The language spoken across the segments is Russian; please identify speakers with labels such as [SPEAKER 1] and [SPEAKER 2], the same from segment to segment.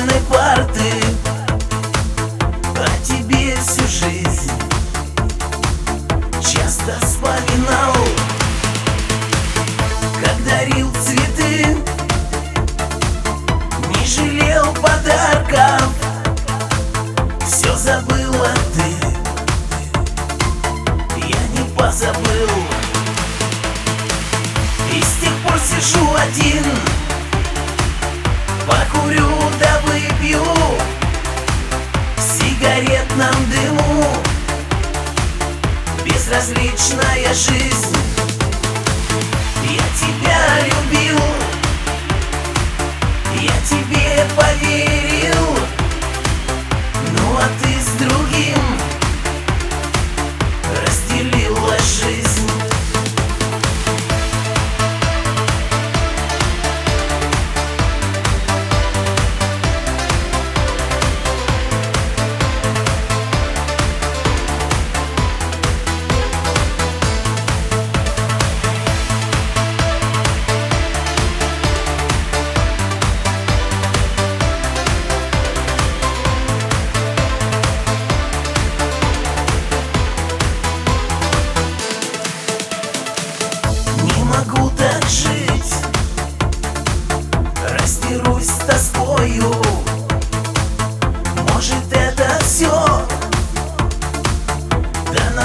[SPEAKER 1] школьной парты О тебе всю жизнь часто вспоминал Как дарил цветы Не жалел подарков. Все забыла ты Я не позабыл. И с тех пор сижу один вечная жизнь.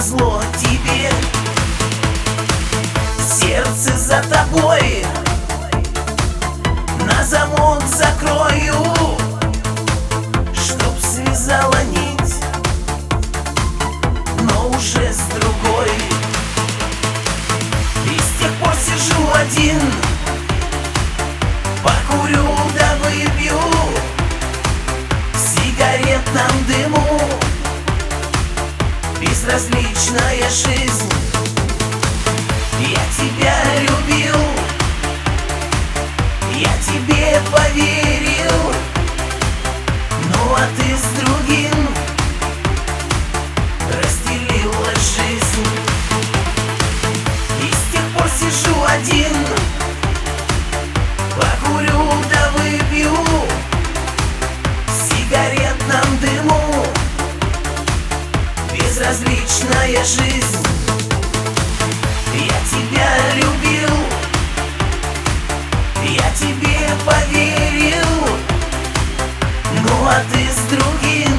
[SPEAKER 1] назло тебе. Сердце за тобой. На замок закрою Чтоб связала нить Но уже с другой. И с тех пор сижу один. безразличная жизнь. Я тебя любил Я тебе поверил. безразличная жизнь. Я тебя любил Я тебе поверил. Ну а ты с другим